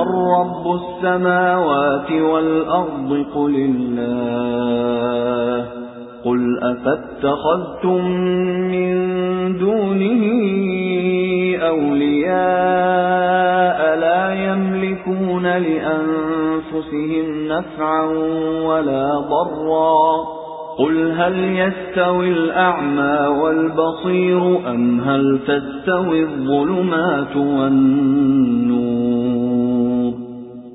من رب السماوات والأرض قل الله قل أفاتخذتم من دونه أولياء لا يملكون لأنفسهم نفعا ولا ضرا قل هل يستوي الأعمى والبصير أم هل تستوي الظلمات والنور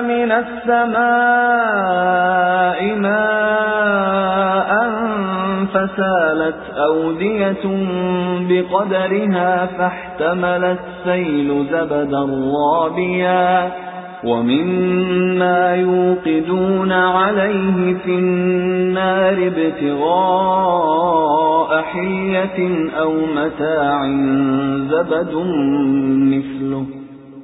من السماء ماء فسالت أودية بقدرها فاحتمل السيل زبدا رابيا وَمِمَّا يُوقِدُونَ عَلَيْهِ فِي النَّارِ ابْتِغَاءَ حِلْيَةٍ أَوْ مَتَاعٍ زَبَدٌ مِثْلُهُ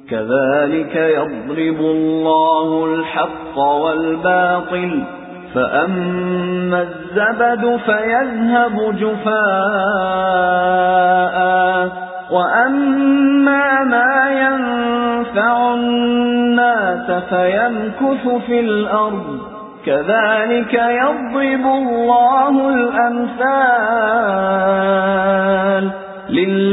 كَذَلِكَ يَضْرِبُ اللَّهُ الْحَقَّ وَالْبَاطِلَ فَأَمَّا الزَّبَدُ فَيَذْهَبُ جُفَاءً وَأَمَّا مَا يَنفَعُ النَّاسَ فَيَمْكُثُ فِي الْأَرْضِ كَذَلِكَ يَضْرِبُ اللَّهُ الْأَمْثَالَ.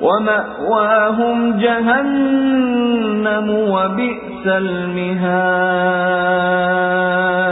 وَمَأْوَاهُمْ جَهَنَّمُ وَبِئْسَ الْمِهَادُ.